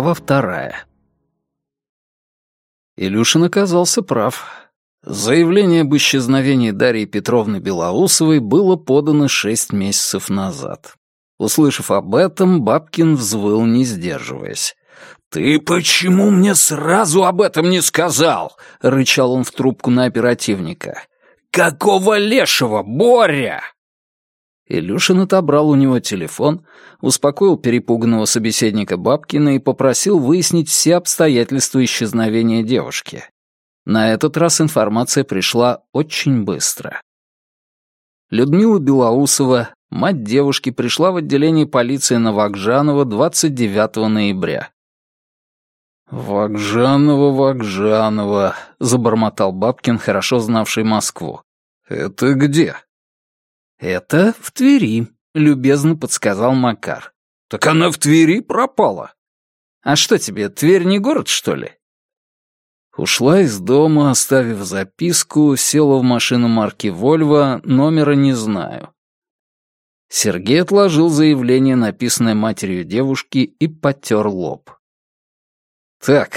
Глава вторая. Илюшин оказался прав. Заявление об исчезновении Дарьи Петровны Белоусовой было подано шесть месяцев назад. Услышав об этом, Бабкин взвыл, не сдерживаясь. «Ты почему мне сразу об этом не сказал?» — рычал он в трубку на оперативника. «Какого лешего, Боря?» Илюшин отобрал у него телефон, успокоил перепуганного собеседника Бабкина и попросил выяснить все обстоятельства исчезновения девушки. На этот раз информация пришла очень быстро. Людмила Белоусова, мать девушки, пришла в отделение полиции Новокжанова 29 ноября. «Вакжанова, Вакжанова», — забормотал Бабкин, хорошо знавший Москву. «Это где?» «Это в Твери», — любезно подсказал Макар. «Так она в Твери пропала». «А что тебе, Тверь не город, что ли?» Ушла из дома, оставив записку, села в машину марки «Вольво», номера не знаю. Сергей отложил заявление, написанное матерью девушки, и потер лоб. «Так,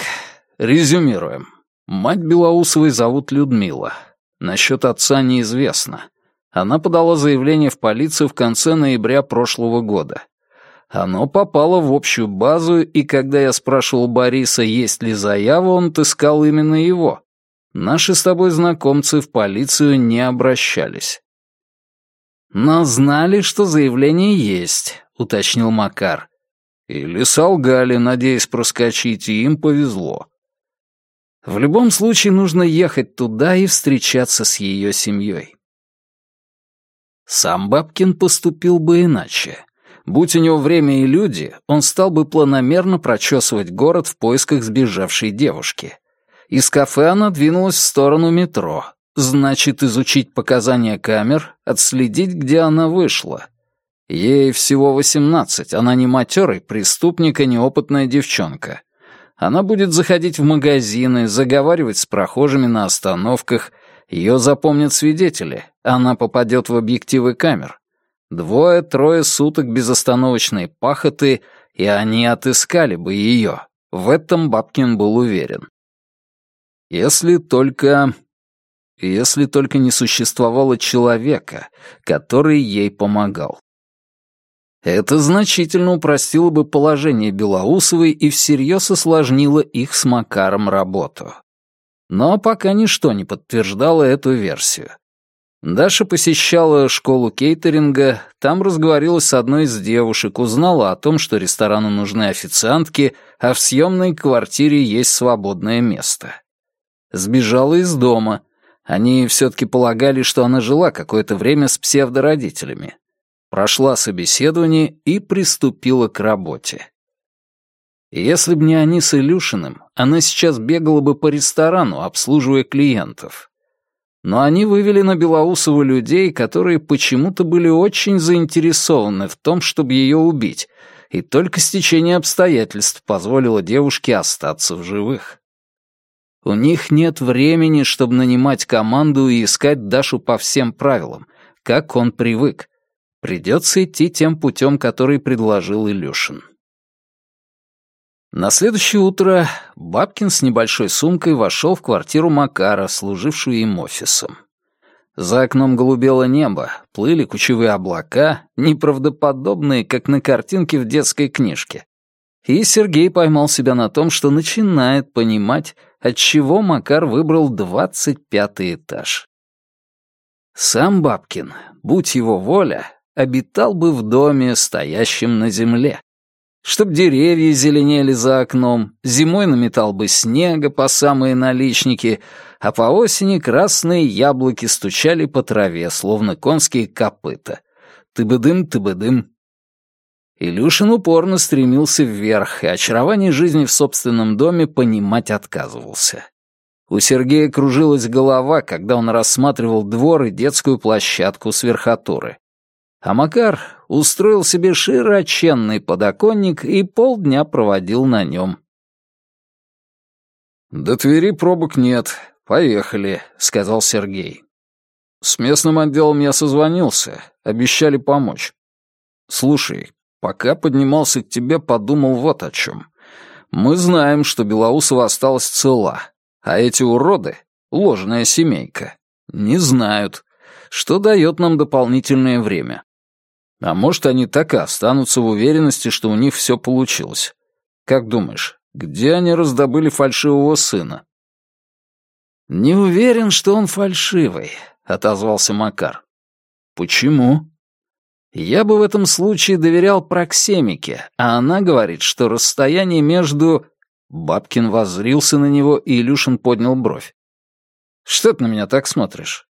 резюмируем. Мать Белоусовой зовут Людмила. Насчет отца неизвестно. Она подала заявление в полицию в конце ноября прошлого года. Оно попало в общую базу, и когда я спрашивал Бориса, есть ли заява, он отыскал именно его. Наши с тобой знакомцы в полицию не обращались. «Но знали, что заявление есть», — уточнил Макар. «Или солгали, надеясь проскочить, и им повезло». В любом случае нужно ехать туда и встречаться с ее семьей. Сам Бабкин поступил бы иначе. Будь у него время и люди, он стал бы планомерно прочесывать город в поисках сбежавшей девушки. Из кафе она двинулась в сторону метро. Значит, изучить показания камер, отследить, где она вышла. Ей всего восемнадцать, она не матерый преступник и неопытная девчонка. Она будет заходить в магазины, заговаривать с прохожими на остановках — ее запомнят свидетели, она попадет в объективы камер. Двое-трое суток безостановочной пахоты, и они отыскали бы ее. В этом Бабкин был уверен. Если только... Если только не существовало человека, который ей помогал. Это значительно упростило бы положение Белоусовой и всерьез осложнило их с Макаром работу. Но пока ничто не подтверждало эту версию. Даша посещала школу кейтеринга, там разговорилась с одной из девушек, узнала о том, что ресторану нужны официантки, а в съемной квартире есть свободное место. Сбежала из дома. Они все-таки полагали, что она жила какое-то время с псевдородителями. Прошла собеседование и приступила к работе. Если бы не они с Илюшиным, она сейчас бегала бы по ресторану, обслуживая клиентов. Но они вывели на Белоусову людей, которые почему-то были очень заинтересованы в том, чтобы ее убить, и только стечение обстоятельств позволило девушке остаться в живых. У них нет времени, чтобы нанимать команду и искать Дашу по всем правилам, как он привык. Придется идти тем путем, который предложил Илюшин. На следующее утро Бабкин с небольшой сумкой вошел в квартиру Макара, служившую им офисом. За окном голубело небо, плыли кучевые облака, неправдоподобные, как на картинке в детской книжке. И Сергей поймал себя на том, что начинает понимать, отчего Макар выбрал двадцать пятый этаж. Сам Бабкин, будь его воля, обитал бы в доме, стоящем на земле чтоб деревья зеленели за окном, зимой наметал бы снега по самые наличники, а по осени красные яблоки стучали по траве, словно конские копыта. Ты-бы-дым, ты-бы-дым. Илюшин упорно стремился вверх, и очарование жизни в собственном доме понимать отказывался. У Сергея кружилась голова, когда он рассматривал двор и детскую площадку с верхотуры. А Макар устроил себе широченный подоконник и полдня проводил на нем. «До Твери пробок нет. Поехали», — сказал Сергей. «С местным отделом я созвонился. Обещали помочь. Слушай, пока поднимался к тебе, подумал вот о чем. Мы знаем, что Белоусова осталась цела, а эти уроды, ложная семейка, не знают, что дает нам дополнительное время. А может, они так и останутся в уверенности, что у них все получилось. Как думаешь, где они раздобыли фальшивого сына? «Не уверен, что он фальшивый», — отозвался Макар. «Почему?» «Я бы в этом случае доверял Проксемике, а она говорит, что расстояние между...» Бабкин воззрился на него, и Илюшин поднял бровь. «Что ты на меня так смотришь?»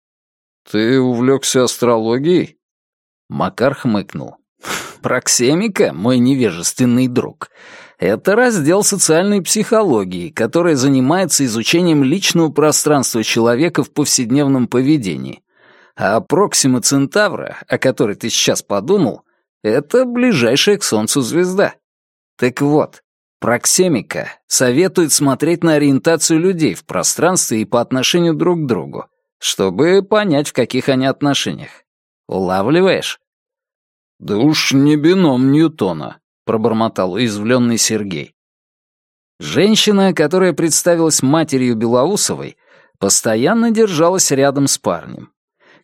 «Ты увлекся астрологией?» Макар хмыкнул. «Проксемика, мой невежественный друг, это раздел социальной психологии, который занимается изучением личного пространства человека в повседневном поведении. А Проксима Центавра, о которой ты сейчас подумал, это ближайшая к Солнцу звезда. Так вот, Проксемика советует смотреть на ориентацию людей в пространстве и по отношению друг к другу, чтобы понять, в каких они отношениях. Улавливаешь? «Да уж не бином Ньютона», — пробормотал уязвленный Сергей. Женщина, которая представилась матерью Белоусовой, постоянно держалась рядом с парнем.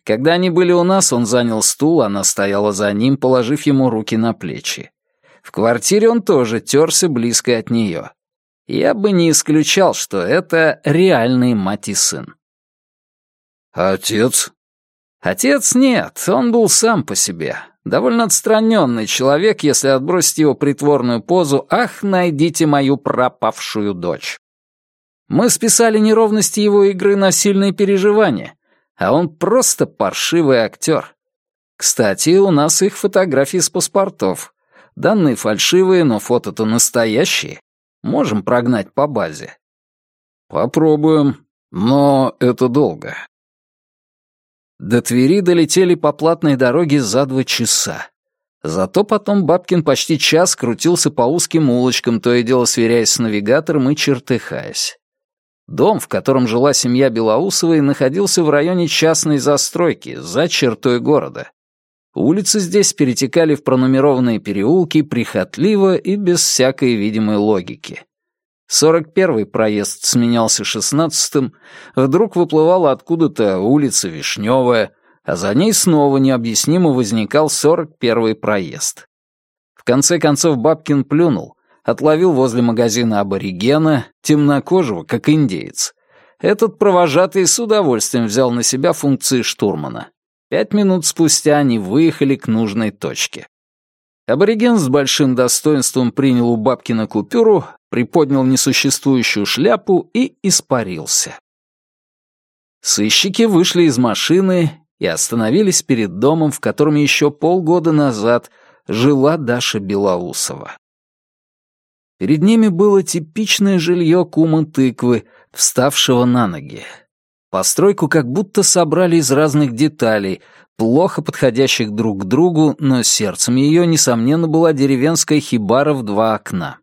Когда они были у нас, он занял стул, она стояла за ним, положив ему руки на плечи. В квартире он тоже терся близко от нее. Я бы не исключал, что это реальный мать и сын. «А отец?» Отец нет, он был сам по себе. Довольно отстраненный человек, если отбросить его притворную позу «Ах, найдите мою пропавшую дочь». Мы списали неровности его игры на сильные переживания, а он просто паршивый актер. Кстати, у нас их фотографии с паспортов. Данные фальшивые, но фото-то настоящие. Можем прогнать по базе. Попробуем, но это долго. До Твери долетели по платной дороге за два часа. Зато потом Бабкин почти час крутился по узким улочкам, то и дело сверяясь с навигатором и чертыхаясь. Дом, в котором жила семья Белоусовой, находился в районе частной застройки, за чертой города. Улицы здесь перетекали в пронумерованные переулки прихотливо и без всякой видимой логики. Сорок первый проезд сменялся шестнадцатым, вдруг выплывала откуда-то улица Вишневая, а за ней снова необъяснимо возникал сорок первый проезд. В конце концов Бабкин плюнул, отловил возле магазина аборигена, темнокожего, как индеец. Этот провожатый с удовольствием взял на себя функции штурмана. Пять минут спустя они выехали к нужной точке. Абориген с большим достоинством принял у Бабкина купюру, приподнял несуществующую шляпу и испарился. Сыщики вышли из машины и остановились перед домом, в котором еще полгода назад жила Даша Белоусова. Перед ними было типичное жилье кума тыквы, вставшего на ноги. Постройку как будто собрали из разных деталей, плохо подходящих друг к другу, но сердцем ее, несомненно, была деревенская хибара в два окна.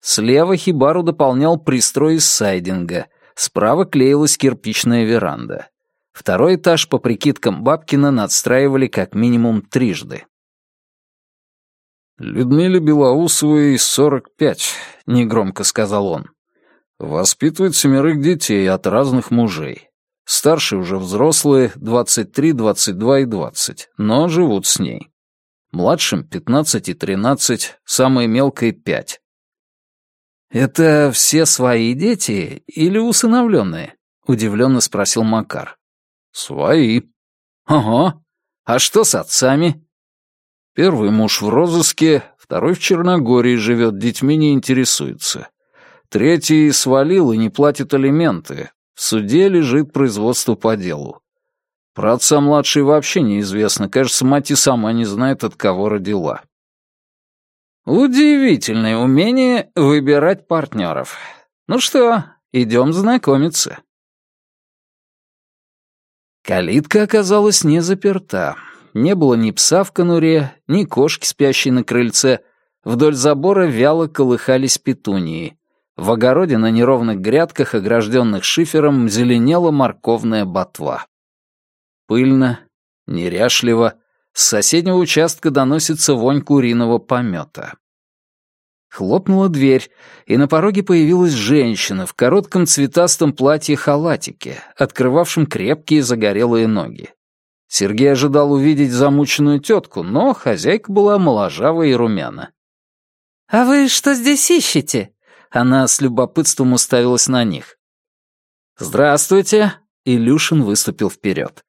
Слева хибару дополнял пристрой из сайдинга, справа клеилась кирпичная веранда. Второй этаж, по прикидкам Бабкина, надстраивали как минимум трижды. «Людмиле Белоусовой сорок пять», — негромко сказал он. «Воспитывает семерых детей от разных мужей. Старшие уже взрослые, 23, 22 и 20, но живут с ней. Младшим 15 и 13, самой мелкой 5. «Это все свои дети или усыновленные?» — удивленно спросил Макар. «Свои». «Ага. А что с отцами?» «Первый муж в розыске, второй в Черногории живет, детьми не интересуется. Третий свалил и не платит алименты. В суде лежит производство по делу. Про отца младшей вообще неизвестно. Кажется, мать и сама не знает, от кого родила. Удивительное умение выбирать партнеров. Ну что, идем знакомиться. Калитка оказалась не заперта. Не было ни пса в конуре, ни кошки, спящей на крыльце. Вдоль забора вяло колыхались петунии. В огороде на неровных грядках, огражденных шифером, зеленела морковная ботва. Пыльно, неряшливо, с соседнего участка доносится вонь куриного помета. Хлопнула дверь, и на пороге появилась женщина в коротком цветастом платье-халатике, открывавшем крепкие загорелые ноги. Сергей ожидал увидеть замученную тетку, но хозяйка была моложава и румяна. «А вы что здесь ищете?» Она с любопытством уставилась на них. «Здравствуйте!» — Илюшин выступил вперед.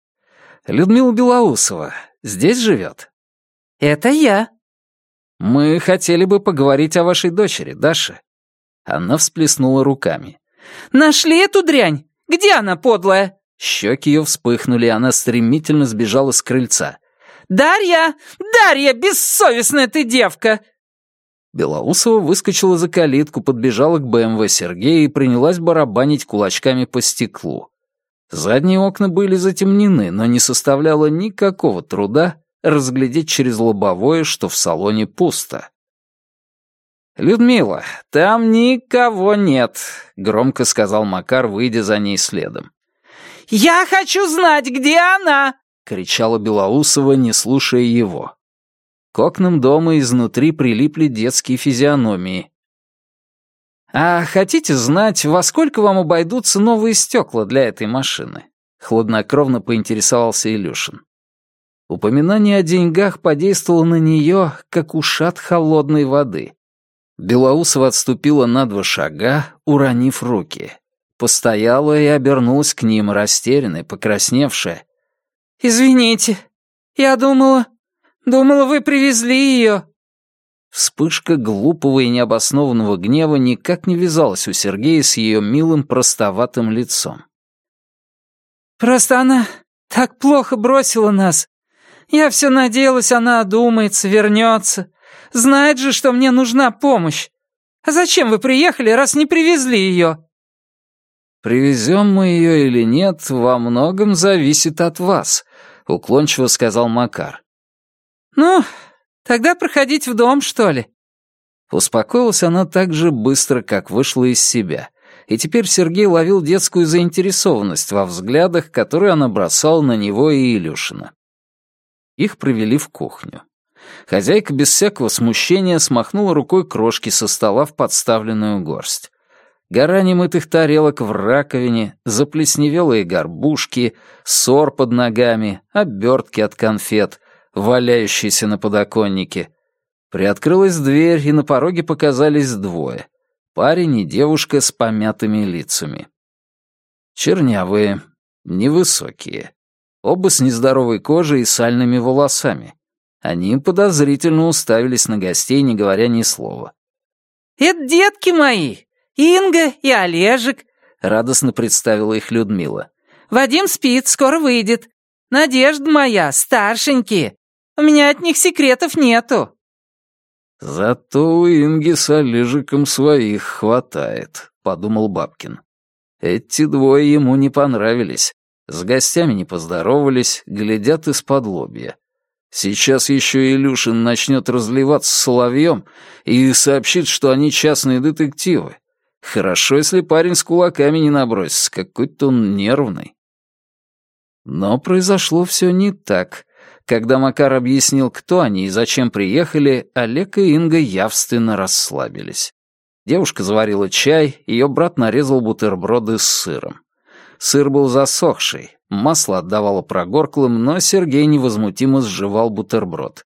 «Людмила Белоусова здесь живет?» «Это я», «Мы хотели бы поговорить о вашей дочери, Даша». Она всплеснула руками. «Нашли эту дрянь? Где она, подлая?» Щеки ее вспыхнули, и она стремительно сбежала с крыльца. «Дарья! Дарья, бессовестная ты девка!» Белоусова выскочила за калитку, подбежала к БМВ Сергея и принялась барабанить кулачками по стеклу. Задние окна были затемнены, но не составляло никакого труда разглядеть через лобовое, что в салоне пусто. «Людмила, там никого нет», — громко сказал Макар, выйдя за ней следом. «Я хочу знать, где она!» — кричала Белоусова, не слушая его. К окнам дома изнутри прилипли детские физиономии. «А хотите знать, во сколько вам обойдутся новые стекла для этой машины?» — хладнокровно поинтересовался Илюшин. Упоминание о деньгах подействовало на нее, как ушат холодной воды. Белоусова отступила на два шага, уронив руки. Постояла и обернулась к ним, растерянная, покрасневшая. «Извините, я думала... думала, вы привезли ее». Вспышка глупого и необоснованного гнева никак не вязалась у Сергея с ее милым простоватым лицом. «Просто она так плохо бросила нас. Я все надеялась, она одумается, вернется. Знает же, что мне нужна помощь. А зачем вы приехали, раз не привезли ее?» «Привезем мы ее или нет, во многом зависит от вас», — уклончиво сказал Макар. «Ну, тогда проходить в дом, что ли?» Успокоилась она так же быстро, как вышла из себя, и теперь Сергей ловил детскую заинтересованность во взглядах, которые она бросала на него и Илюшина. Их провели в кухню. Хозяйка без всякого смущения смахнула рукой крошки со стола в подставленную горсть. Гора немытых тарелок в раковине, заплесневелые горбушки, сор под ногами, обертки от конфет, валяющиеся на подоконнике. Приоткрылась дверь, и на пороге показались двое. Парень и девушка с помятыми лицами. Чернявые, невысокие. Оба с нездоровой кожей и сальными волосами. Они подозрительно уставились на гостей, не говоря ни слова. «Это детки мои! Инга и Олежек!» — радостно представила их Людмила. «Вадим спит, скоро выйдет. Надежда моя, старшенькие. У меня от них секретов нету». «Зато у Инги с Олежиком своих хватает», — подумал Бабкин. Эти двое ему не понравились. С гостями не поздоровались, глядят из-под лобья. Сейчас еще Илюшин начнет разливаться соловьем и сообщит, что они частные детективы. Хорошо, если парень с кулаками не набросится, какой-то он нервный. Но произошло все не так. Когда Макар объяснил, кто они и зачем приехали, Олег и Инга явственно расслабились. Девушка заварила чай, ее брат нарезал бутерброды с сыром. Сыр был засохший, масло отдавало прогорклым, но Сергей невозмутимо сживал бутерброд.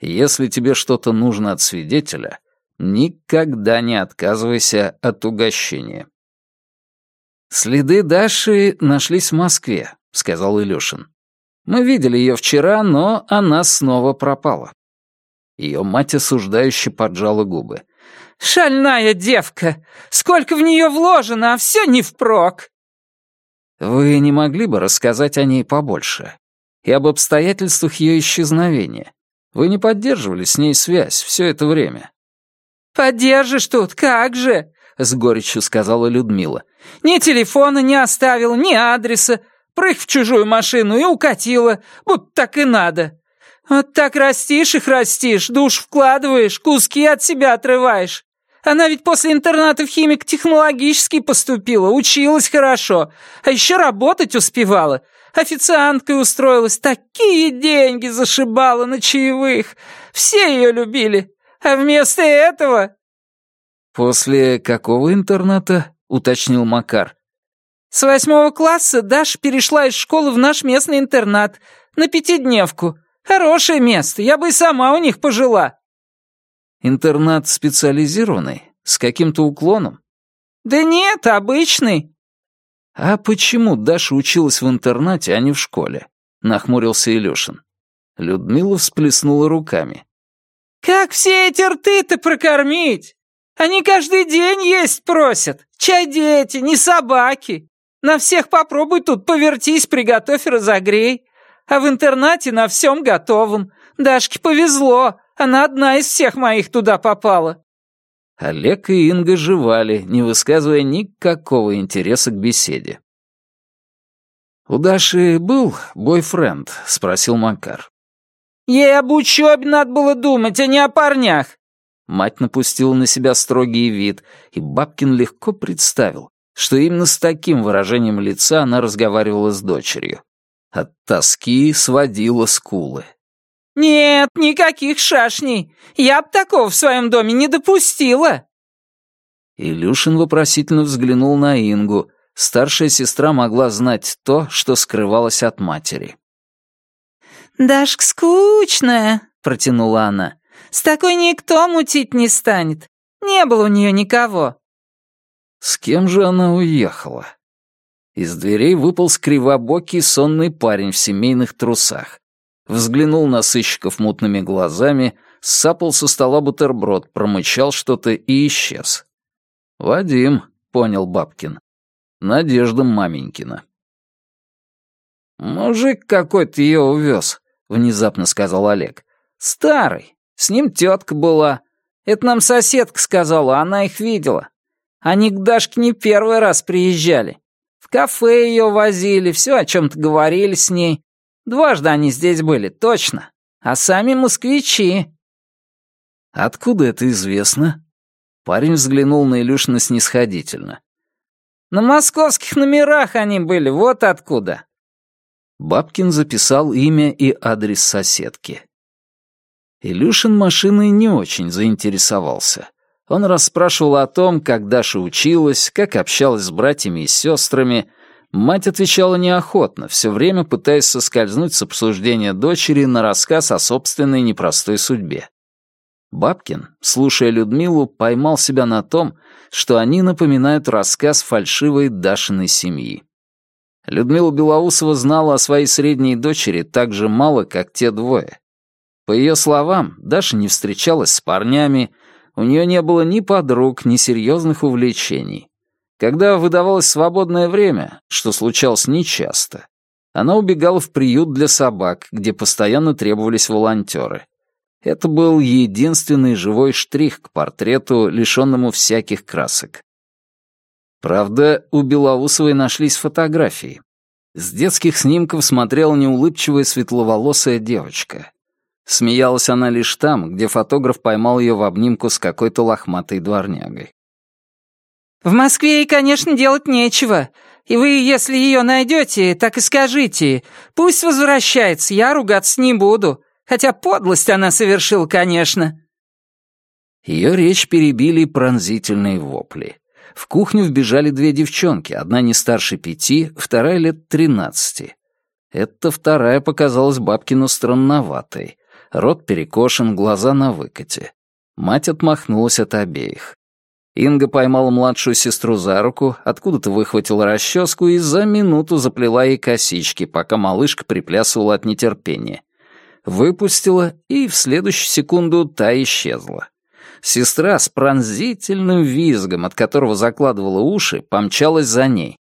Если тебе что-то нужно от свидетеля, никогда не отказывайся от угощения. «Следы Даши нашлись в Москве», — сказал Илюшин. «Мы видели ее вчера, но она снова пропала». Ее мать осуждающе поджала губы. «Шальная девка! Сколько в нее вложено, а все не впрок!» Вы не могли бы рассказать о ней побольше? И об обстоятельствах ее исчезновения? Вы не поддерживали с ней связь все это время?» «Поддержишь тут, как же!» — с горечью сказала Людмила. «Ни телефона не оставила, ни адреса. Прыг в чужую машину и укатила, будто так и надо. Вот так растишь их растишь, душ вкладываешь, куски от себя отрываешь. Она ведь после интерната в химик-технологический поступила, училась хорошо, а еще работать успевала. Официанткой устроилась, такие деньги зашибала на чаевых. Все ее любили. А вместо этого... «После какого интерната?» — уточнил Макар. «С восьмого класса Даша перешла из школы в наш местный интернат, на пятидневку. Хорошее место, я бы и сама у них пожила». «Интернат специализированный? С каким-то уклоном?» «Да нет, обычный». «А почему Даша училась в интернате, а не в школе?» — нахмурился Илюшин. Людмила всплеснула руками. «Как все эти рты-то прокормить? Они каждый день есть просят. Чай дети, не собаки. На всех попробуй тут повертись, приготовь разогрей. А в интернате на всем готовом. Дашке повезло, она одна из всех моих туда попала». Олег и Инга жевали, не высказывая никакого интереса к беседе. «У Даши был бойфренд?» — спросил Макар. «Ей об учебе надо было думать, а не о парнях». Мать напустила на себя строгий вид, и Бабкин легко представил, что именно с таким выражением лица она разговаривала с дочерью. От тоски сводила скулы. «Нет, никаких шашней. Я б такого в своем доме не допустила». Илюшин вопросительно взглянул на Ингу. Старшая сестра могла знать то, что скрывалось от матери. «Дашка скучная», — протянула она. «С такой никто мутить не станет. Не было у нее никого». С кем же она уехала? Из дверей выпал кривобокий сонный парень в семейных трусах взглянул на сыщиков мутными глазами, сапал со стола бутерброд, промычал что-то и исчез. «Вадим», — понял Бабкин. «Надежда маменькина». «Мужик какой-то ее увез», — внезапно сказал Олег. «Старый. С ним тетка была. Это нам соседка сказала, она их видела. Они к Дашке не первый раз приезжали. В кафе ее возили, все о чем-то говорили с ней. Дважды они здесь были, точно. А сами москвичи». «Откуда это известно?» Парень взглянул на Илюшина снисходительно. «На московских номерах они были, вот откуда». Бабкин записал имя и адрес соседки. Илюшин машиной не очень заинтересовался. Он расспрашивал о том, как Даша училась, как общалась с братьями и сестрами, Мать отвечала неохотно, все время пытаясь соскользнуть с обсуждения дочери на рассказ о собственной непростой судьбе. Бабкин, слушая Людмилу, поймал себя на том, что они напоминают рассказ фальшивой Дашиной семьи. Людмила Белоусова знала о своей средней дочери так же мало, как те двое. По ее словам, Даша не встречалась с парнями, у нее не было ни подруг, ни серьезных увлечений. Когда выдавалось свободное время, что случалось нечасто, она убегала в приют для собак, где постоянно требовались волонтеры. Это был единственный живой штрих к портрету, лишенному всяких красок. Правда, у Белоусовой нашлись фотографии. С детских снимков смотрела неулыбчивая светловолосая девочка. Смеялась она лишь там, где фотограф поймал ее в обнимку с какой-то лохматой дворнягой. В Москве ей, конечно, делать нечего. И вы, если ее найдете, так и скажите. Пусть возвращается, я ругаться не буду. Хотя подлость она совершила, конечно». Ее речь перебили пронзительные вопли. В кухню вбежали две девчонки, одна не старше пяти, вторая лет тринадцати. Эта вторая показалась Бабкину странноватой. Рот перекошен, глаза на выкате. Мать отмахнулась от обеих. Инга поймала младшую сестру за руку, откуда-то выхватила расческу и за минуту заплела ей косички, пока малышка приплясывала от нетерпения. Выпустила, и в следующую секунду та исчезла. Сестра с пронзительным визгом, от которого закладывала уши, помчалась за ней.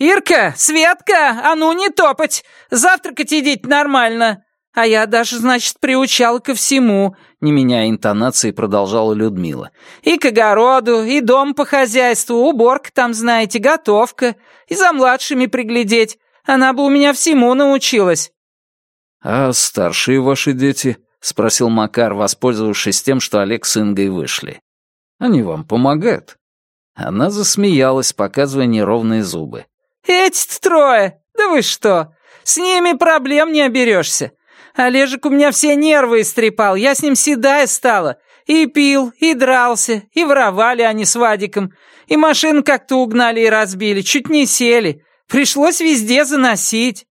«Ирка! Светка! А ну не топать! Завтракать идите нормально! А я даже, значит, приучала ко всему, не меняя интонации, продолжала Людмила. И к огороду, и дом по хозяйству, уборка там, знаете, готовка, и за младшими приглядеть. Она бы у меня всему научилась. А старшие ваши дети? спросил Макар, воспользовавшись тем, что Олег с Ингой вышли. Они вам помогают? Она засмеялась, показывая неровные зубы. эти трое! Да вы что? С ними проблем не оберешься. Олежек у меня все нервы истрепал, я с ним седая стала. И пил, и дрался, и воровали они с Вадиком, и машину как-то угнали и разбили, чуть не сели. Пришлось везде заносить».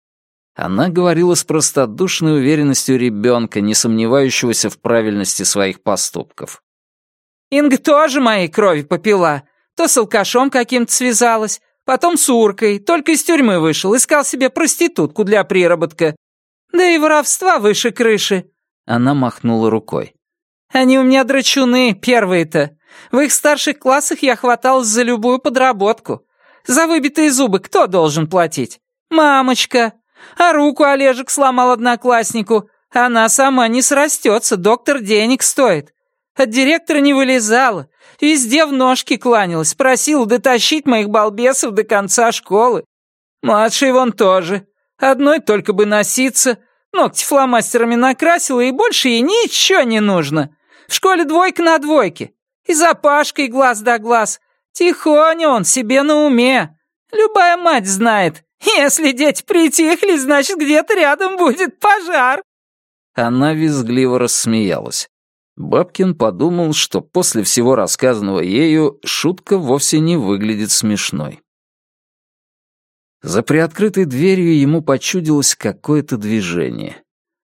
Она говорила с простодушной уверенностью ребенка, не сомневающегося в правильности своих поступков. «Инга тоже моей крови попила. То с алкашом каким-то связалась, потом с уркой, только из тюрьмы вышел, искал себе проститутку для приработка. Да и воровства выше крыши». Она махнула рукой. «Они у меня драчуны, первые-то. В их старших классах я хваталась за любую подработку. За выбитые зубы кто должен платить? Мамочка. А руку Олежек сломал однокласснику. Она сама не срастется, доктор денег стоит. От директора не вылезала. Везде в ножки кланялась, просила дотащить моих балбесов до конца школы. Младший вон тоже. Одной только бы носиться. Ногти фломастерами накрасила, и больше ей ничего не нужно. В школе двойка на двойке. И за Пашкой глаз да глаз. Тихоня он себе на уме. Любая мать знает. Если дети притихли, значит, где-то рядом будет пожар. Она визгливо рассмеялась. Бабкин подумал, что после всего рассказанного ею шутка вовсе не выглядит смешной. За приоткрытой дверью ему почудилось какое-то движение.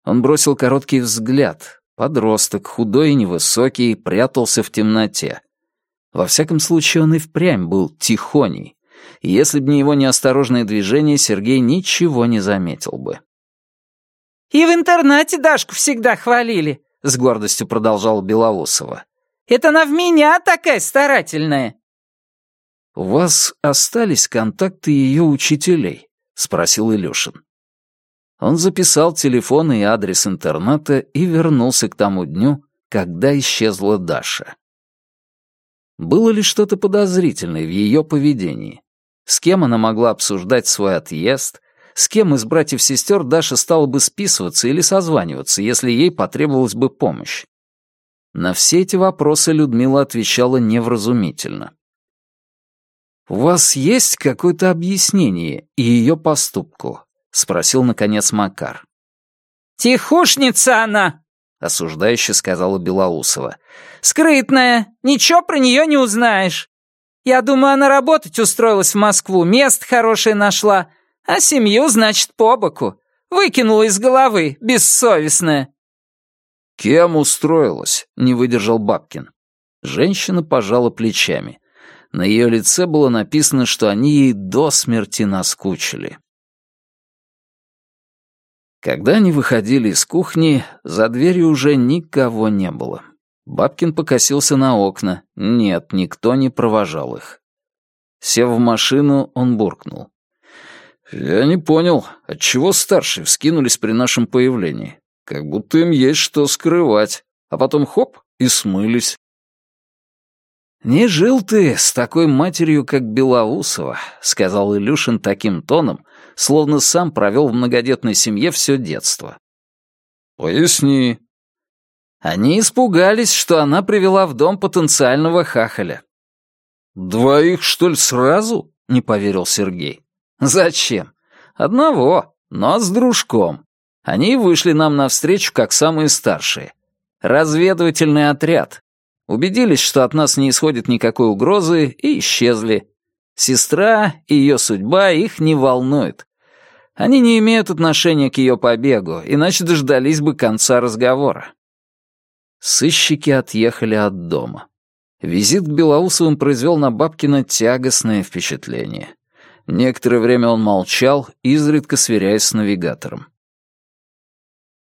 Он бросил короткий взгляд. Подросток, худой и невысокий, прятался в темноте. Во всяком случае, он и впрямь был тихоней. И если бы не его неосторожное движение, Сергей ничего не заметил бы. «И в интернате Дашку всегда хвалили», — с гордостью продолжал Белоусова. «Это она в меня такая старательная». «У вас остались контакты ее учителей?» — спросил Илюшин. Он записал телефон и адрес интерната и вернулся к тому дню, когда исчезла Даша. Было ли что-то подозрительное в ее поведении? С кем она могла обсуждать свой отъезд? С кем из братьев-сестер Даша стала бы списываться или созваниваться, если ей потребовалась бы помощь? На все эти вопросы Людмила отвечала невразумительно. «У вас есть какое-то объяснение и ее поступку?» — спросил, наконец, Макар. «Тихушница она!» — осуждающе сказала Белоусова. «Скрытная, ничего про нее не узнаешь. Я думаю, она работать устроилась в Москву, место хорошее нашла, а семью, значит, по боку. Выкинула из головы, бессовестная». «Кем устроилась?» — не выдержал Бабкин. Женщина пожала плечами. На ее лице было написано, что они ей до смерти наскучили. Когда они выходили из кухни, за дверью уже никого не было. Бабкин покосился на окна. Нет, никто не провожал их. Сев в машину, он буркнул. «Я не понял, отчего старшие вскинулись при нашем появлении? Как будто им есть что скрывать. А потом хоп, и смылись». «Не жил ты с такой матерью, как Белоусова», — сказал Илюшин таким тоном, словно сам провел в многодетной семье все детство. «Поясни». Они испугались, что она привела в дом потенциального хахаля. «Двоих, что ли, сразу?» — не поверил Сергей. «Зачем? Одного, но с дружком. Они вышли нам навстречу, как самые старшие. Разведывательный отряд. Убедились, что от нас не исходит никакой угрозы, и исчезли. Сестра и ее судьба их не волнует. Они не имеют отношения к ее побегу, иначе дождались бы конца разговора. Сыщики отъехали от дома. Визит к Белоусовым произвел на Бабкина тягостное впечатление. Некоторое время он молчал, изредка сверяясь с навигатором.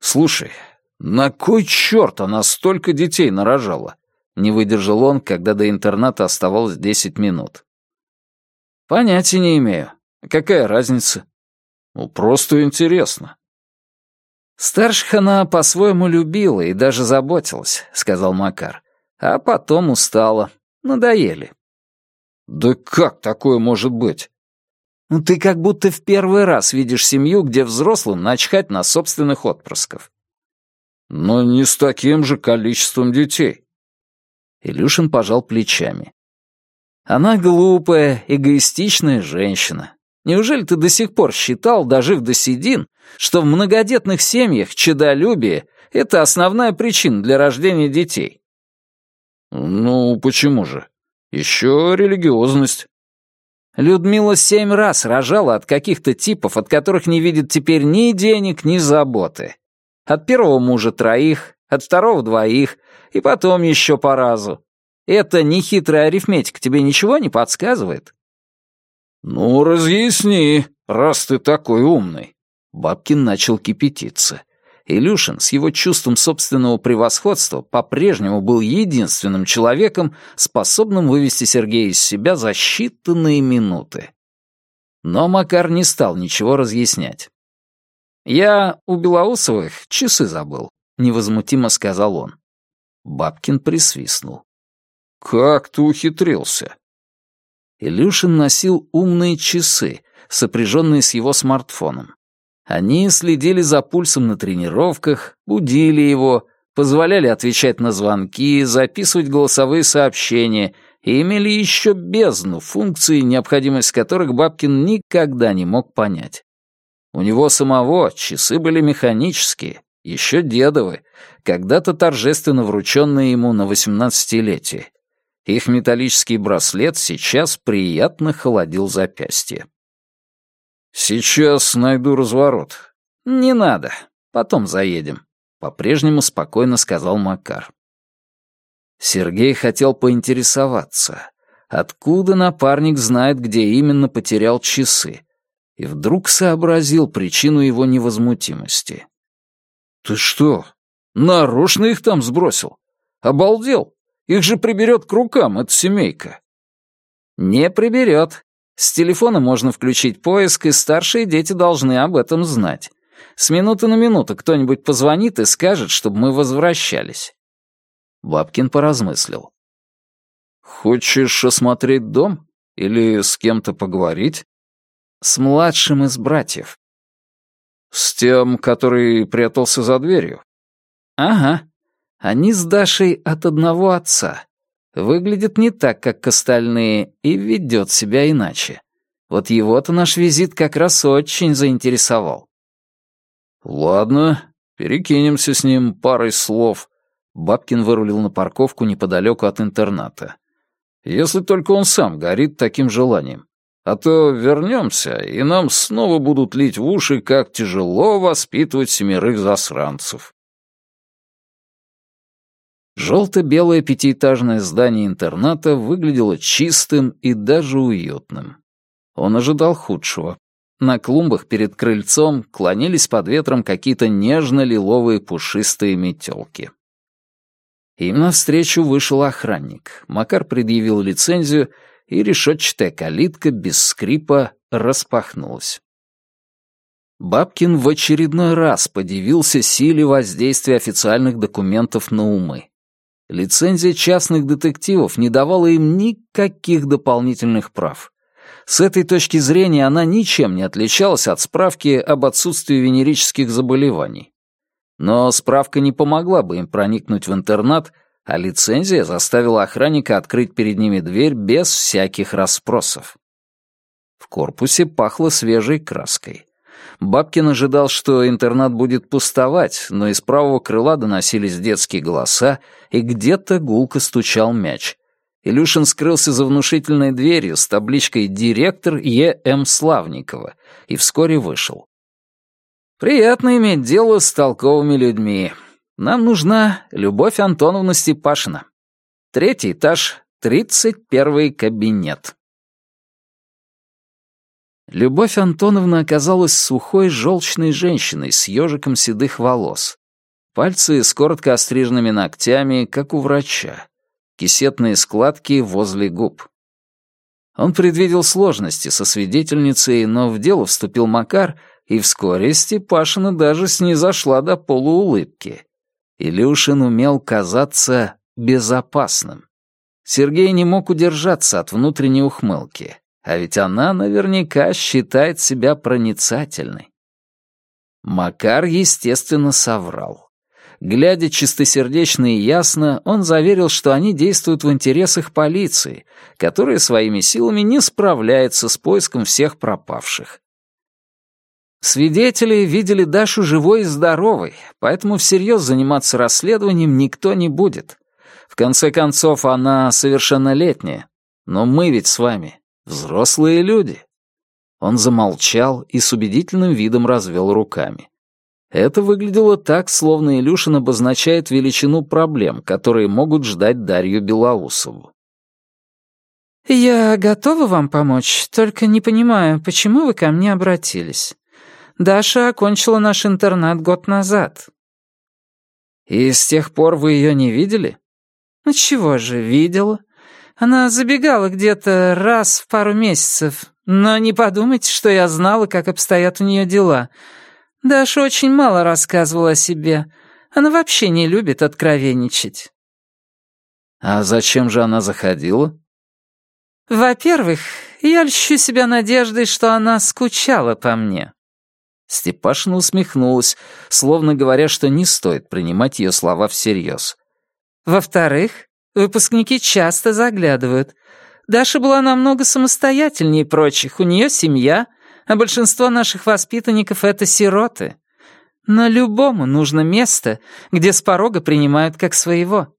«Слушай, на кой черт она столько детей нарожала?» Не выдержал он, когда до интерната оставалось десять минут. «Понятия не имею. Какая разница?» «Ну, просто интересно». «Старших она по-своему любила и даже заботилась», — сказал Макар. «А потом устала. Надоели». «Да как такое может быть?» «Ну ты как будто в первый раз видишь семью, где взрослым начхать на собственных отпрысков». «Но не с таким же количеством детей». Илюшин пожал плечами. «Она глупая, эгоистичная женщина. Неужели ты до сих пор считал, дожив до седин, что в многодетных семьях чадолюбие — это основная причина для рождения детей?» «Ну, почему же? Еще религиозность». Людмила семь раз рожала от каких-то типов, от которых не видит теперь ни денег, ни заботы. От первого мужа троих, от второго двоих, и потом еще по разу. Это нехитрая арифметика тебе ничего не подсказывает? «Ну, разъясни, раз ты такой умный». Бабкин начал кипятиться. Илюшин с его чувством собственного превосходства по-прежнему был единственным человеком, способным вывести Сергея из себя за считанные минуты. Но Макар не стал ничего разъяснять. «Я у Белоусовых часы забыл», — невозмутимо сказал он. Бабкин присвистнул. «Как ты ухитрился?» Илюшин носил умные часы, сопряженные с его смартфоном. Они следили за пульсом на тренировках, будили его, позволяли отвечать на звонки, записывать голосовые сообщения и имели еще бездну функций, необходимость которых Бабкин никогда не мог понять. У него самого часы были механические, еще дедовы, когда-то торжественно врученные ему на восемнадцатилетие. Их металлический браслет сейчас приятно холодил запястье. «Сейчас найду разворот». «Не надо. Потом заедем», — по-прежнему спокойно сказал Макар. Сергей хотел поинтересоваться, откуда напарник знает, где именно потерял часы, и вдруг сообразил причину его невозмутимости. «Ты что, нарочно их там сбросил? Обалдел? Их же приберет к рукам эта семейка». «Не приберет. С телефона можно включить поиск, и старшие дети должны об этом знать. С минуты на минуту кто-нибудь позвонит и скажет, чтобы мы возвращались». Бабкин поразмыслил. «Хочешь осмотреть дом? Или с кем-то поговорить?» «С младшим из братьев». «С тем, который прятался за дверью?» «Ага. Они с Дашей от одного отца. Выглядит не так, как остальные, и ведет себя иначе. Вот его-то наш визит как раз очень заинтересовал. «Ладно, перекинемся с ним парой слов». Бабкин вырулил на парковку неподалеку от интерната. «Если только он сам горит таким желанием. А то вернемся, и нам снова будут лить в уши, как тяжело воспитывать семерых засранцев». Желто-белое пятиэтажное здание интерната выглядело чистым и даже уютным. Он ожидал худшего. На клумбах перед крыльцом клонились под ветром какие-то нежно-лиловые пушистые метелки. Им навстречу вышел охранник. Макар предъявил лицензию, и решетчатая калитка без скрипа распахнулась. Бабкин в очередной раз подивился силе воздействия официальных документов на умы. Лицензия частных детективов не давала им никаких дополнительных прав. С этой точки зрения она ничем не отличалась от справки об отсутствии венерических заболеваний. Но справка не помогла бы им проникнуть в интернат, а лицензия заставила охранника открыть перед ними дверь без всяких расспросов. В корпусе пахло свежей краской. Бабкин ожидал, что интернат будет пустовать, но из правого крыла доносились детские голоса, и где-то гулко стучал мяч. Илюшин скрылся за внушительной дверью с табличкой «Директор Е.М. Славникова» и вскоре вышел. «Приятно иметь дело с толковыми людьми. Нам нужна Любовь Антоновна Степашина. Третий этаж, тридцать первый кабинет». Любовь Антоновна оказалась сухой, желчной женщиной с ежиком седых волос. Пальцы с коротко остриженными ногтями, как у врача. Кисетные складки возле губ. Он предвидел сложности со свидетельницей, но в дело вступил Макар, и вскоре Степашина даже снизошла до полуулыбки. Илюшин умел казаться безопасным. Сергей не мог удержаться от внутренней ухмылки. А ведь она наверняка считает себя проницательной. Макар, естественно, соврал. Глядя чистосердечно и ясно, он заверил, что они действуют в интересах полиции, которая своими силами не справляется с поиском всех пропавших. Свидетели видели Дашу живой и здоровой, поэтому всерьез заниматься расследованием никто не будет. В конце концов, она совершеннолетняя. Но мы ведь с вами взрослые люди». Он замолчал и с убедительным видом развел руками. Это выглядело так, словно Илюшин обозначает величину проблем, которые могут ждать Дарью Белоусову. «Я готова вам помочь, только не понимаю, почему вы ко мне обратились. Даша окончила наш интернат год назад». «И с тех пор вы ее не видели?» «Ну чего же, видела. Она забегала где-то раз в пару месяцев, но не подумайте, что я знала, как обстоят у нее дела. Даша очень мало рассказывала о себе. Она вообще не любит откровенничать». «А зачем же она заходила?» «Во-первых, я льщу себя надеждой, что она скучала по мне». Степашина усмехнулась, словно говоря, что не стоит принимать ее слова всерьез. «Во-вторых, выпускники часто заглядывают. Даша была намного самостоятельнее прочих, у нее семья, а большинство наших воспитанников — это сироты. Но любому нужно место, где с порога принимают как своего.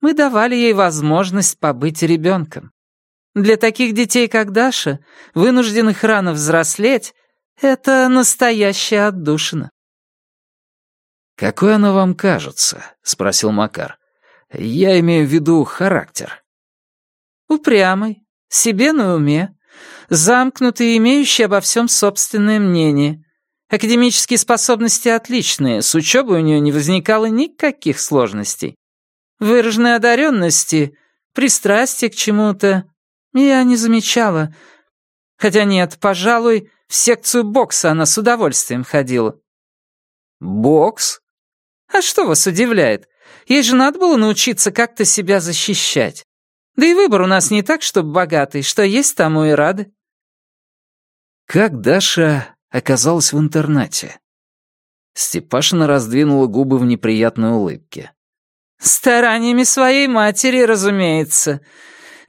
Мы давали ей возможность побыть ребенком. Для таких детей, как Даша, вынужденных рано взрослеть, это настоящая отдушина. «Какой она вам кажется?» — спросил Макар. «Я имею в виду характер». «Упрямый, себе на уме, замкнутый и имеющий обо всем собственное мнение. Академические способности отличные, с учебой у нее не возникало никаких сложностей. Выраженные одаренности, пристрастие к чему-то, я не замечала. Хотя нет, пожалуй, в секцию бокса она с удовольствием ходила. Бокс? А что вас удивляет? Ей же надо было научиться как-то себя защищать. Да и выбор у нас не так, чтобы богатый, что есть, тому и рады. Как Даша оказалась в интернате? Степашина раздвинула губы в неприятной улыбке. «Стараниями своей матери, разумеется.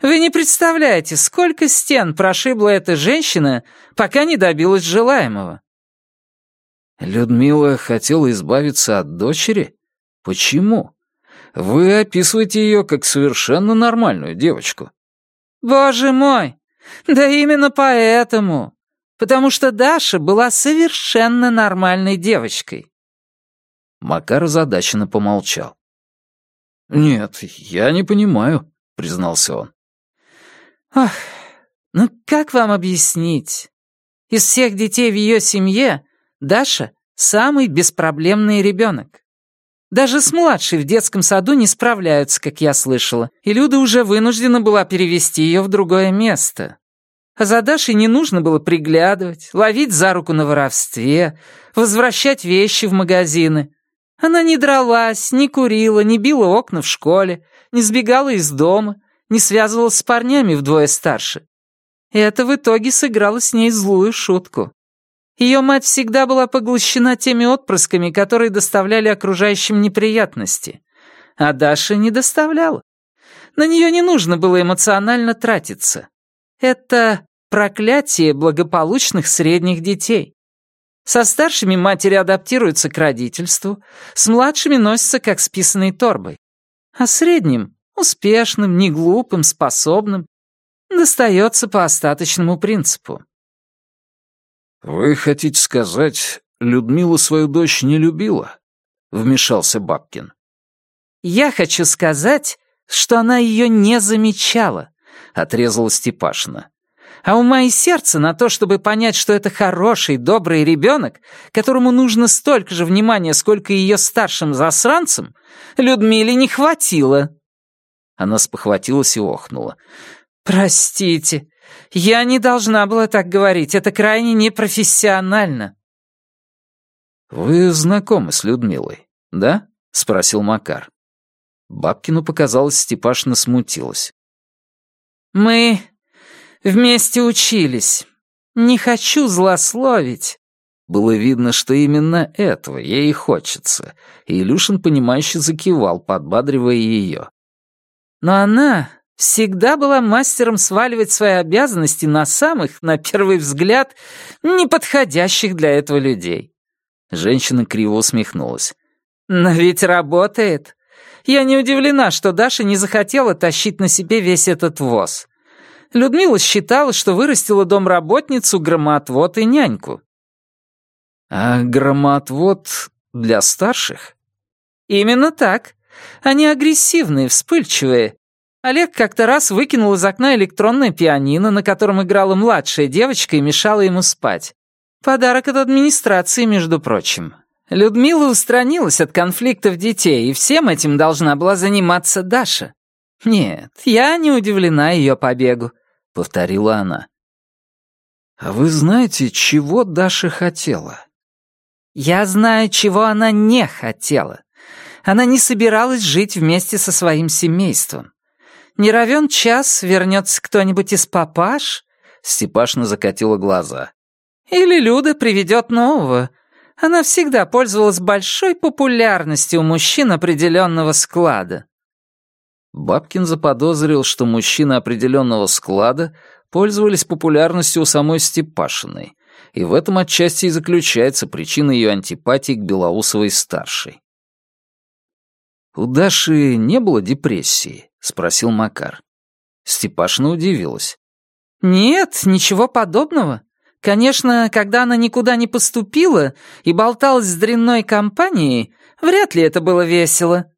Вы не представляете, сколько стен прошибла эта женщина, пока не добилась желаемого». «Людмила хотела избавиться от дочери? Почему? Вы описываете ее как совершенно нормальную девочку». «Боже мой! Да именно поэтому! Потому что Даша была совершенно нормальной девочкой». Макар озадаченно помолчал. «Нет, я не понимаю», — признался он. Ох, ну как вам объяснить? Из всех детей в ее семье Даша — самый беспроблемный ребенок. Даже с младшей в детском саду не справляются, как я слышала, и Люда уже вынуждена была перевести ее в другое место. А за Дашей не нужно было приглядывать, ловить за руку на воровстве, возвращать вещи в магазины. Она не дралась, не курила, не била окна в школе, не сбегала из дома — не связывалась с парнями вдвое старше. И это в итоге сыграло с ней злую шутку. Ее мать всегда была поглощена теми отпрысками, которые доставляли окружающим неприятности. А Даша не доставляла. На нее не нужно было эмоционально тратиться. Это проклятие благополучных средних детей. Со старшими матери адаптируются к родительству, с младшими носятся как с писаной торбой. А средним Успешным, неглупым, способным. Достается по остаточному принципу. «Вы хотите сказать, Людмила свою дочь не любила?» — вмешался Бабкин. «Я хочу сказать, что она ее не замечала», — отрезала Степашина. «А ума и сердце на то, чтобы понять, что это хороший, добрый ребенок, которому нужно столько же внимания, сколько и ее старшим засранцам, Людмиле не хватило». Она спохватилась и охнула. «Простите, я не должна была так говорить. Это крайне непрофессионально». «Вы знакомы с Людмилой, да?» — спросил Макар. Бабкину показалось, Степашина смутилась. «Мы вместе учились. Не хочу злословить». Было видно, что именно этого ей хочется, и Илюшин, понимающе закивал, подбадривая ее. Но она всегда была мастером сваливать свои обязанности на самых, на первый взгляд, неподходящих для этого людей. Женщина криво усмехнулась. «Но ведь работает. Я не удивлена, что Даша не захотела тащить на себе весь этот воз. Людмила считала, что вырастила домработницу, громоотвод и няньку. А громоотвод для старших? Именно так. Они агрессивные, вспыльчивые. Олег как-то раз выкинул из окна электронное пианино, на котором играла младшая девочка и мешала ему спать. Подарок от администрации, между прочим. Людмила устранилась от конфликтов детей, и всем этим должна была заниматься Даша. Нет, я не удивлена ее побегу, повторила она. А вы знаете, чего Даша хотела? Я знаю, чего она не хотела. Она не собиралась жить вместе со своим семейством. Не равен час, вернется кто-нибудь из папаш? Степашна закатила глаза. Или Люда приведет нового. Она всегда пользовалась большой популярностью у мужчин определенного склада. Бабкин заподозрил, что мужчины определенного склада пользовались популярностью у самой Степашиной, и в этом отчасти и заключается причина ее антипатии к Белоусовой-старшей. «У Даши не было депрессии?» — спросил Макар. Степашина удивилась. «Нет, ничего подобного. Конечно, когда она никуда не поступила и болталась с дрянной компанией, вряд ли это было весело».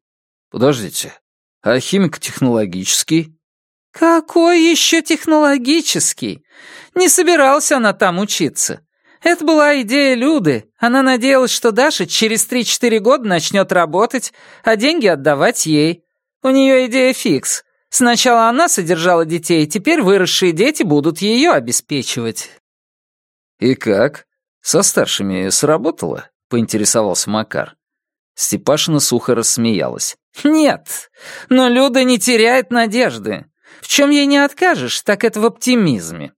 «Подождите, а химико-технологический?» «Какой еще технологический? Не собиралась она там учиться. Это была идея Люды. Она надеялась, что Даша через 3-4 года начнет работать, а деньги отдавать ей. У нее идея фикс. Сначала она содержала детей, теперь выросшие дети будут ее обеспечивать. «И как? Со старшими сработало?» — поинтересовался Макар. Степашина сухо рассмеялась. «Нет, но Люда не теряет надежды. В чем ей не откажешь, так это в оптимизме.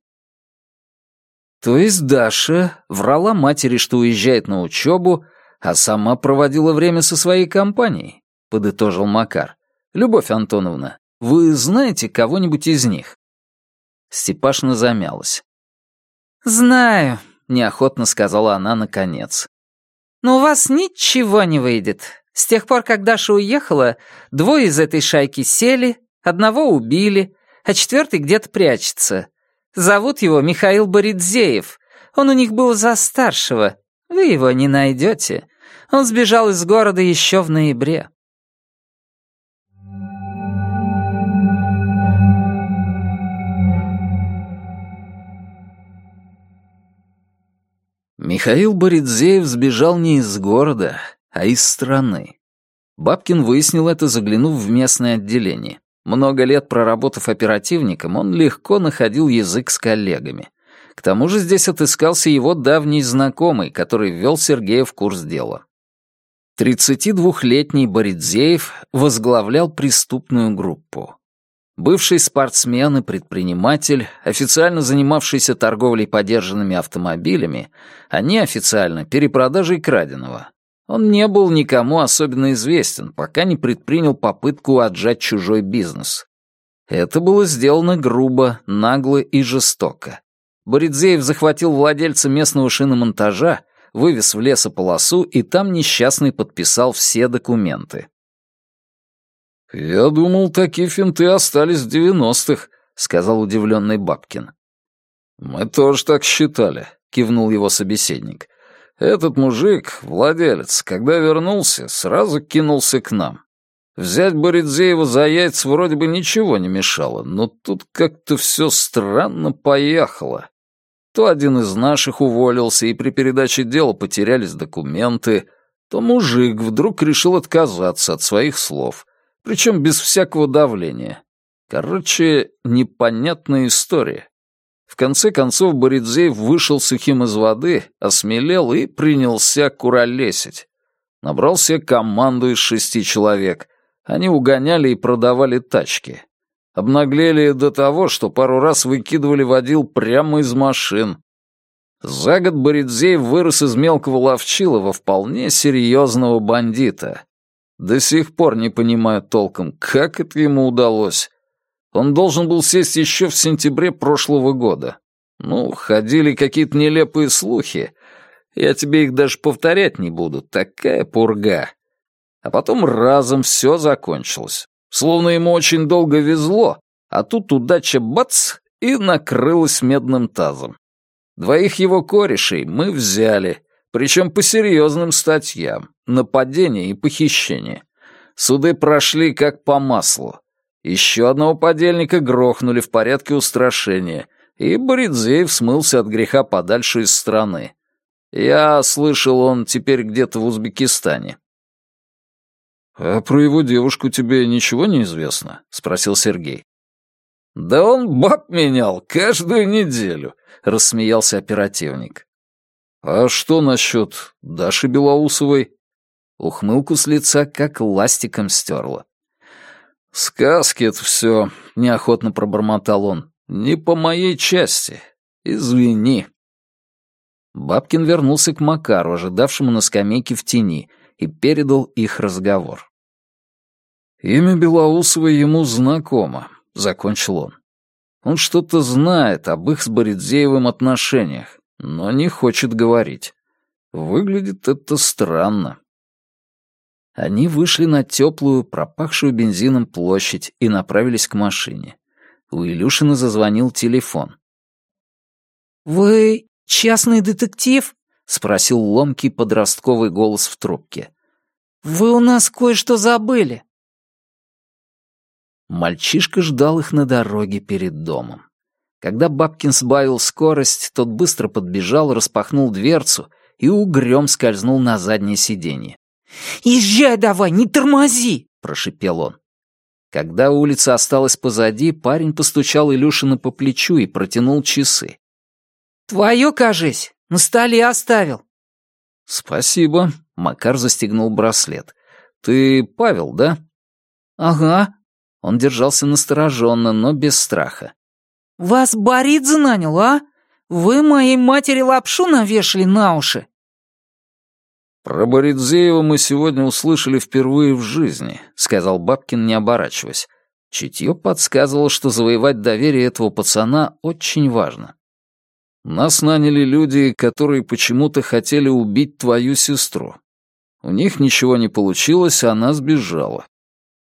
То есть Даша врала матери, что уезжает на учебу, а сама проводила время со своей компанией, подытожил Макар. Любовь Антоновна, вы знаете кого-нибудь из них? Степашна замялась. «Знаю», — неохотно сказала она наконец. «Но у вас ничего не выйдет. С тех пор, как Даша уехала, двое из этой шайки сели, одного убили, а четвертый где-то прячется. Зовут его Михаил Боридзеев. Он у них был за старшего. Вы его не найдете. Он сбежал из города еще в ноябре. Михаил Боридзеев сбежал не из города, а из страны. Бабкин выяснил это, заглянув в местное отделение. Много лет проработав оперативником, он легко находил язык с коллегами. К тому же здесь отыскался его давний знакомый, который ввел Сергея в курс дела. 32-летний Боридзеев возглавлял преступную группу. Бывший спортсмен и предприниматель, официально занимавшийся торговлей подержанными автомобилями, а неофициально перепродажей краденого, он не был никому особенно известен, пока не предпринял попытку отжать чужой бизнес. Это было сделано грубо, нагло и жестоко. Боридзеев захватил владельца местного шиномонтажа, вывез в лесополосу, и там несчастный подписал все документы. «Я думал, такие финты остались в девяностых», — сказал удивленный Бабкин. «Мы тоже так считали», — кивнул его собеседник. Этот мужик, владелец, когда вернулся, сразу кинулся к нам. Взять Боридзеева за яйца вроде бы ничего не мешало, но тут как-то все странно поехало. То один из наших уволился, и при передаче дела потерялись документы, то мужик вдруг решил отказаться от своих слов, причем без всякого давления. Короче, непонятная история. В конце концов Боридзеев вышел сухим из воды, осмелел и принялся куролесить. Набрал себе команду из шести человек. Они угоняли и продавали тачки. Обнаглели до того, что пару раз выкидывали водил прямо из машин. За год Боридзеев вырос из мелкого ловчила во вполне серьезного бандита. До сих пор не понимаю толком, как это ему удалось. Он должен был сесть еще в сентябре прошлого года. Ну, ходили какие-то нелепые слухи. Я тебе их даже повторять не буду, такая пурга. А потом разом все закончилось. Словно ему очень долго везло, а тут удача бац и накрылась медным тазом. Двоих его корешей мы взяли, причем по серьезным статьям — нападение и похищение. Суды прошли как по маслу. Еще одного подельника грохнули в порядке устрашения, и Боридзеев смылся от греха подальше из страны. Я слышал, он теперь где-то в Узбекистане. «А про его девушку тебе ничего не известно?» — спросил Сергей. «Да он баб менял каждую неделю», — рассмеялся оперативник. «А что насчет Даши Белоусовой?» Ухмылку с лица как ластиком стерла. «Сказки это все», — неохотно пробормотал он. «Не по моей части. Извини». Бабкин вернулся к Макару, ожидавшему на скамейке в тени, и передал их разговор. «Имя Белоусовой ему знакомо», — закончил он. «Он что-то знает об их с Боридзеевым отношениях, но не хочет говорить. Выглядит это странно». Они вышли на теплую, пропахшую бензином площадь и направились к машине. У Илюшина зазвонил телефон. «Вы частный детектив?» — спросил ломкий подростковый голос в трубке. «Вы у нас кое-что забыли». Мальчишка ждал их на дороге перед домом. Когда Бабкин сбавил скорость, тот быстро подбежал, распахнул дверцу и угрём скользнул на заднее сиденье. «Езжай давай, не тормози!» — прошипел он. Когда улица осталась позади, парень постучал Илюшина по плечу и протянул часы. «Твое, кажись, на столе оставил». «Спасибо», — Макар застегнул браслет. «Ты Павел, да?» «Ага». Он держался настороженно, но без страха. «Вас Боридзе нанял, а? Вы моей матери лапшу навешали на уши?» «Про Боридзеева мы сегодня услышали впервые в жизни», — сказал Бабкин, не оборачиваясь. Чутье подсказывало, что завоевать доверие этого пацана очень важно. «Нас наняли люди, которые почему-то хотели убить твою сестру. У них ничего не получилось, а она сбежала.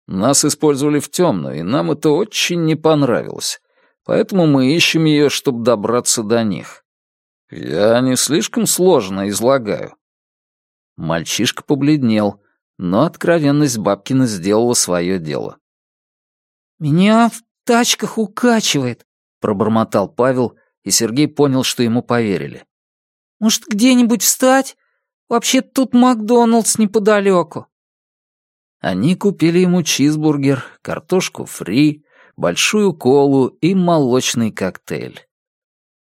Нас использовали в темную, и нам это очень не понравилось. Поэтому мы ищем ее, чтобы добраться до них. Я не слишком сложно излагаю». Мальчишка побледнел, но откровенность Бабкина сделала свое дело. «Меня в тачках укачивает», — пробормотал Павел, и Сергей понял, что ему поверили. «Может, где-нибудь встать? Вообще тут Макдоналдс неподалеку». Они купили ему чизбургер, картошку фри, большую колу и молочный коктейль.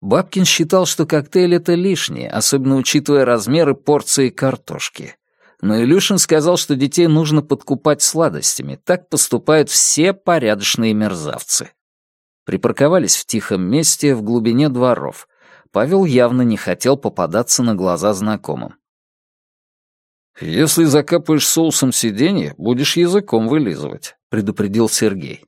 Бабкин считал, что коктейль — это лишнее, особенно учитывая размеры порции картошки. Но Илюшин сказал, что детей нужно подкупать сладостями. Так поступают все порядочные мерзавцы. Припарковались в тихом месте в глубине дворов. Павел явно не хотел попадаться на глаза знакомым. «Если закапаешь соусом сиденье, будешь языком вылизывать», — предупредил Сергей.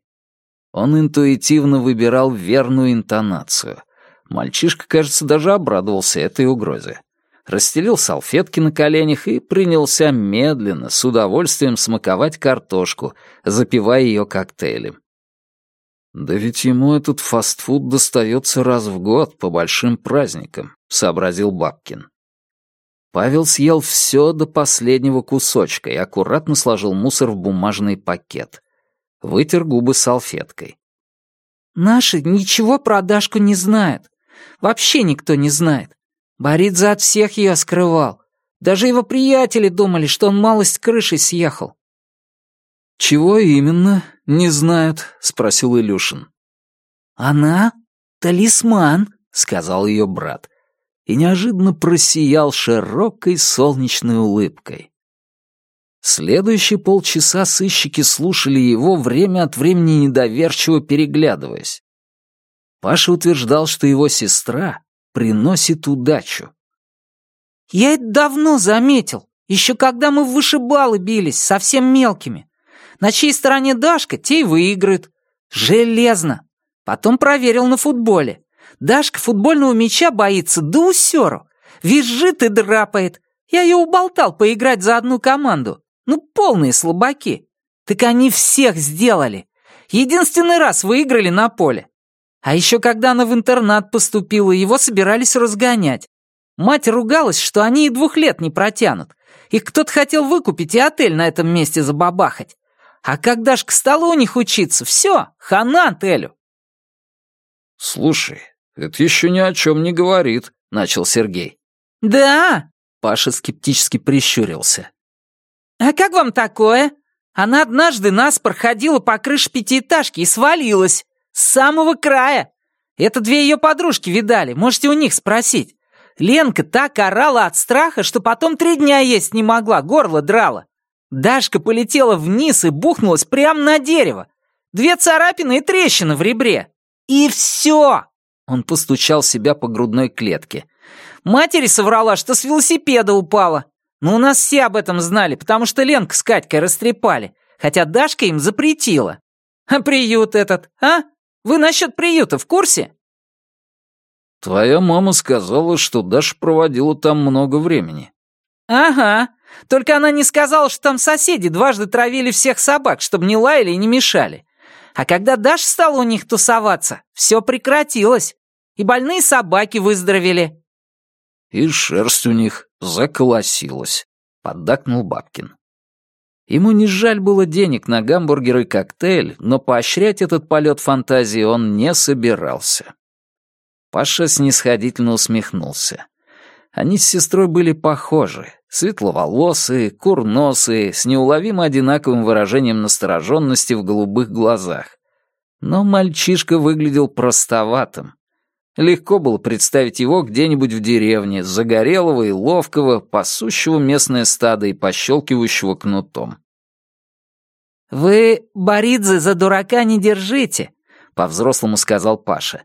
Он интуитивно выбирал верную интонацию — Мальчишка, кажется, даже обрадовался этой угрозе. Расстелил салфетки на коленях и принялся медленно, с удовольствием смаковать картошку, запивая ее коктейлем. «Да ведь ему этот фастфуд достается раз в год по большим праздникам», — сообразил Бабкин. Павел съел все до последнего кусочка и аккуратно сложил мусор в бумажный пакет. Вытер губы салфеткой. «Наши ничего про Дашку не знают. Вообще никто не знает. Боридзе от всех ее скрывал. Даже его приятели думали, что он малость крышей съехал. «Чего именно не знают?» — спросил Илюшин. «Она — талисман», — сказал ее брат, и неожиданно просиял широкой солнечной улыбкой. Следующие полчаса сыщики слушали его, время от времени недоверчиво переглядываясь. Паша утверждал, что его сестра приносит удачу. «Я это давно заметил, еще когда мы в вышибалы бились, совсем мелкими. На чьей стороне Дашка, те и выиграют. Железно. Потом проверил на футболе. Дашка футбольного мяча боится до усеру. Визжит и драпает. Я ее уболтал поиграть за одну команду. Ну, полные слабаки. Так они всех сделали. Единственный раз выиграли на поле. А еще когда она в интернат поступила, его собирались разгонять. Мать ругалась, что они и двух лет не протянут. Их кто-то хотел выкупить и отель на этом месте забабахать. А когда ж к столу у них учиться, все, хана отелю. «Слушай, это еще ни о чем не говорит», — начал Сергей. «Да?» — Паша скептически прищурился. «А как вам такое? Она однажды нас проходила по крыше пятиэтажки и свалилась. С самого края. Это две ее подружки видали, можете у них спросить. Ленка так орала от страха, что потом три дня есть не могла, горло драла. Дашка полетела вниз и бухнулась прямо на дерево. Две царапины и трещина в ребре. И все!» Он постучал себя по грудной клетке. «Матери соврала, что с велосипеда упала. Но у нас все об этом знали, потому что Ленка с Катькой растрепали, хотя Дашка им запретила. А приют этот, а? Вы насчет приюта в курсе?» «Твоя мама сказала, что Даша проводила там много времени». «Ага. Только она не сказала, что там соседи дважды травили всех собак, чтобы не лаяли и не мешали. А когда Даша стала у них тусоваться, все прекратилось. И больные собаки выздоровели». «И шерсть у них заколосилась», — поддакнул Бабкин. Ему не жаль было денег на гамбургер и коктейль, но поощрять этот полет фантазии он не собирался. Паша снисходительно усмехнулся. Они с сестрой были похожи. Светловолосые, курносые, с неуловимо одинаковым выражением настороженности в голубых глазах. Но мальчишка выглядел простоватым. Легко было представить его где-нибудь в деревне, загорелого и ловкого, пасущего местное стадо и пощелкивающего кнутом. «Вы, Боридзе, за дурака не держите», — по-взрослому сказал Паша.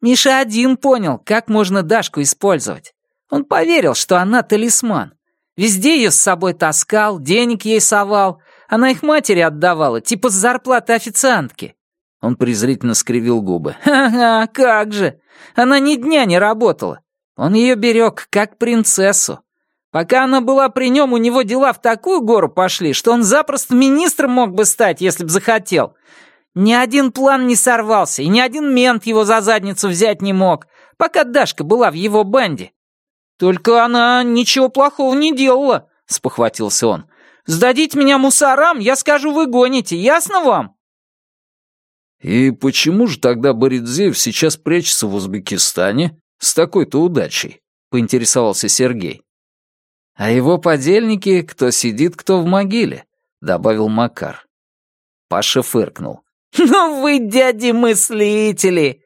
«Миша один понял, как можно Дашку использовать. Он поверил, что она талисман. Везде ее с собой таскал, денег ей совал. Она их матери отдавала, типа с зарплаты официантки. Он презрительно скривил губы. «Ха-ха, как же! Она ни дня не работала. Он ее берег, как принцессу. Пока она была при нем, у него дела в такую гору пошли, что он запросто министром мог бы стать, если б захотел. Ни один план не сорвался, и ни один мент его за задницу взять не мог, пока Дашка была в его банде. «Только она ничего плохого не делала», — спохватился он. «Сдадите меня мусорам, я скажу, вы гоните, ясно вам?» «И почему же тогда Боридзеев сейчас прячется в Узбекистане с такой-то удачей?» — поинтересовался Сергей. «А его подельники кто сидит, кто в могиле», — добавил Макар. Паша фыркнул. «Ну вы, дяди-мыслители!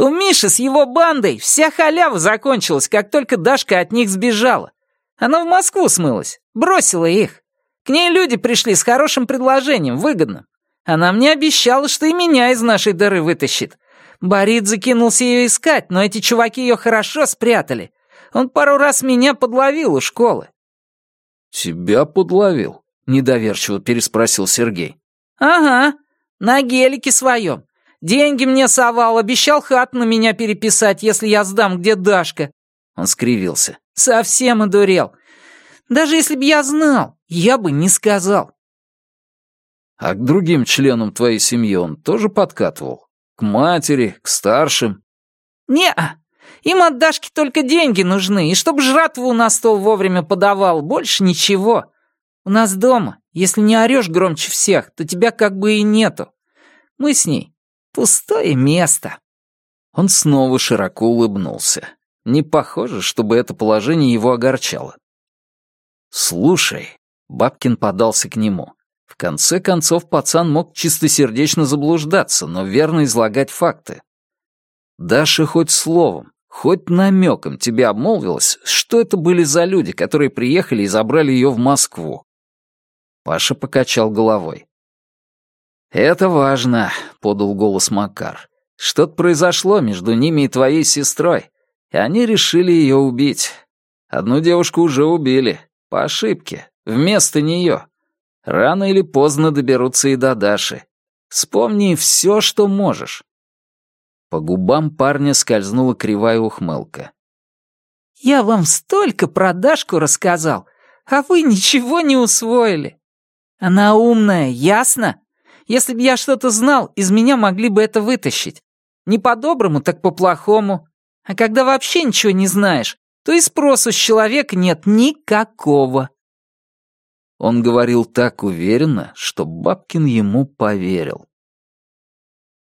У Миши с его бандой вся халява закончилась, как только Дашка от них сбежала. Она в Москву смылась, бросила их. К ней люди пришли с хорошим предложением, выгодным. Она мне обещала, что и меня из нашей дыры вытащит. Борит закинулся ее искать, но эти чуваки ее хорошо спрятали. Он пару раз меня подловил у школы». «Тебя подловил?» — недоверчиво переспросил Сергей. «Ага, на гелике своем. Деньги мне совал, обещал хат на меня переписать, если я сдам, где Дашка». Он скривился. «Совсем одурел. Даже если б я знал, я бы не сказал». «А к другим членам твоей семьи он тоже подкатывал? К матери, к старшим?» «Не-а. Им от Дашки только деньги нужны, и чтоб жратву на стол вовремя подавал, больше ничего. У нас дома, если не орешь громче всех, то тебя как бы и нету. Мы с ней Пустое место». Он снова широко улыбнулся. Не похоже, чтобы это положение его огорчало. «Слушай», — Бабкин подался к нему. В конце концов, пацан мог чистосердечно заблуждаться, но верно излагать факты. Даша хоть словом, хоть намеком тебе обмолвилась, что это были за люди, которые приехали и забрали ее в Москву. Паша покачал головой. «Это важно», — подал голос Макар. «Что-то произошло между ними и твоей сестрой, и они решили ее убить. Одну девушку уже убили, по ошибке, вместо нее. Рано или поздно доберутся и до Даши. Вспомни все, что можешь». По губам парня скользнула кривая ухмылка. «Я вам столько про Дашку рассказал, а вы ничего не усвоили. Она умная, ясно? Если бы я что-то знал, из меня могли бы это вытащить. Не по-доброму, так по-плохому. А когда вообще ничего не знаешь, то и спросу с человека нет никакого». Он говорил так уверенно, что Бабкин ему поверил.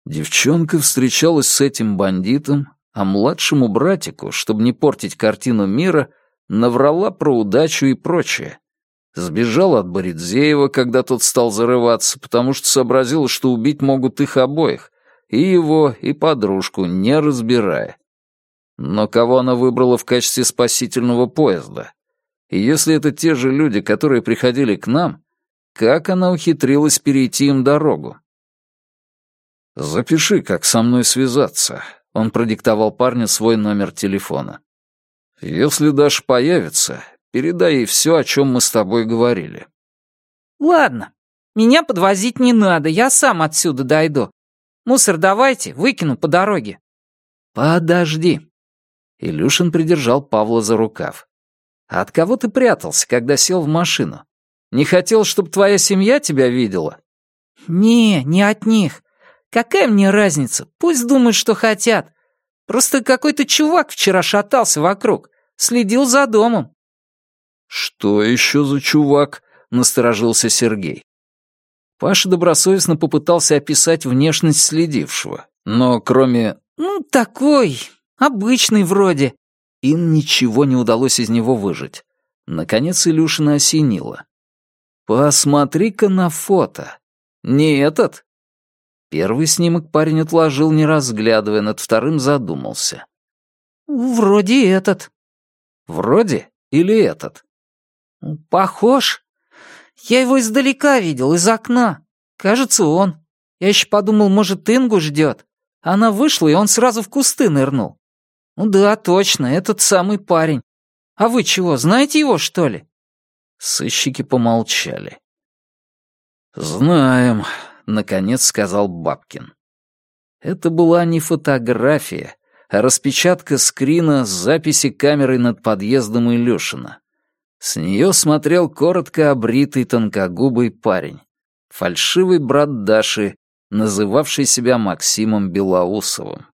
Девчонка встречалась с этим бандитом, а младшему братику, чтобы не портить картину мира, наврала про удачу и прочее. Сбежала от Боридзеева, когда тот стал зарываться, потому что сообразила, что убить могут их обоих, и его, и подружку, не разбирая. Но кого она выбрала в качестве спасительного поезда? И если это те же люди, которые приходили к нам, как она ухитрилась перейти им дорогу? «Запиши, как со мной связаться», — он продиктовал парню свой номер телефона. «Если Даша появится, передай ей все, о чем мы с тобой говорили». «Ладно, меня подвозить не надо, я сам отсюда дойду. Мусор давайте, выкину по дороге». «Подожди», Илюшин придержал Павла за рукав. «А от кого ты прятался, когда сел в машину? Не хотел, чтобы твоя семья тебя видела?» «Не, не от них. Какая мне разница? Пусть думают, что хотят. Просто какой-то чувак вчера шатался вокруг, следил за домом». «Что еще за чувак?» — насторожился Сергей. Паша добросовестно попытался описать внешность следившего, но кроме «ну, такой, Обычный вроде». Им ничего не удалось из него выжить. Наконец Илюшина осенило. «Посмотри-ка на фото. Не этот?» Первый снимок парень отложил, не разглядывая, над вторым задумался. «Вроде этот». «Вроде или этот?» «Похож. Я его издалека видел, из окна. Кажется, он. Я еще подумал, может, Ингу ждет. Она вышла, и он сразу в кусты нырнул. «Ну да, точно, этот самый парень. А вы чего, знаете его, что ли?» Сыщики помолчали. «Знаем», — наконец сказал Бабкин. Это была не фотография, а распечатка скрина с записи камерой над подъездом Илюшина. С нее смотрел коротко обритый тонкогубый парень, фальшивый брат Даши, называвший себя Максимом Белоусовым.